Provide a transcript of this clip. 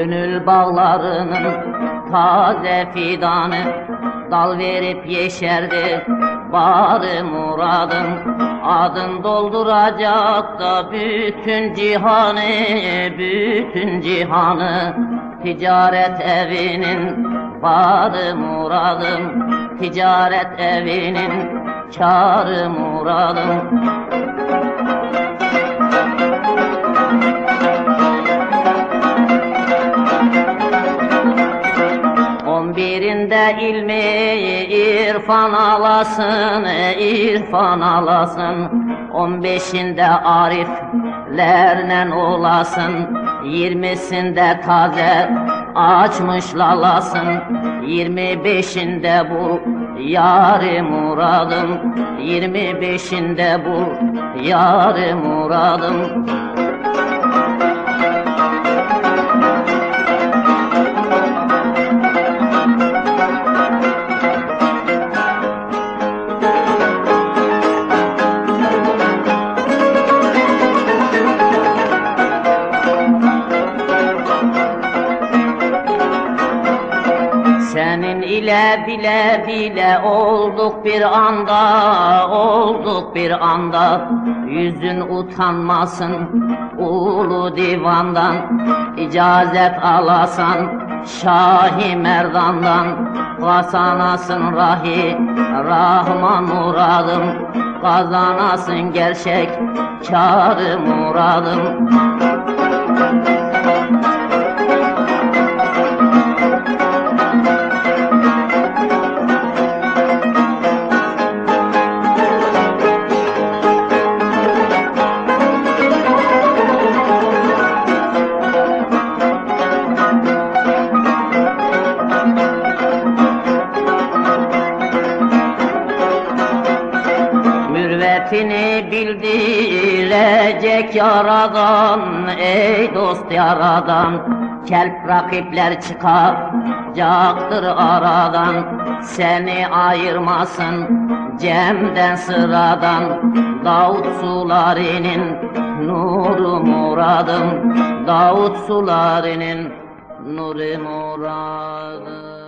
Gönül bağlarının taze fidanı. Dal verip yeşerdi bari muradın. Adın dolduracak da bütün cihanı Bütün cihanı. Ticaret evinin bari muradım Ticaret evinin kârı muradım On birinde ilmi irfan alasın, irfan alasın. On beşinde ariflerle olasın. Yirmisinde taze açmış lalasın. Yirmi beşinde bu yarı muradım. Yirmi beşinde bu yarı muradım. Senin ile bile bile olduk bir anda, olduk bir anda. Yüzün utanmasın ulu divandan, icazet alasan Şahi Merdan'dan. Kazanasın rahi, Rahman muradım, kazanasın gerçek, kârı muradım. Mürvetini bildirecek yaradan Ey dost yaradan. Kelp rakipler çıkacaktır aradan. Seni ayırmasın Cem'den sıradan. Davut sularının nuru muradım. Davut sularının nuru muradım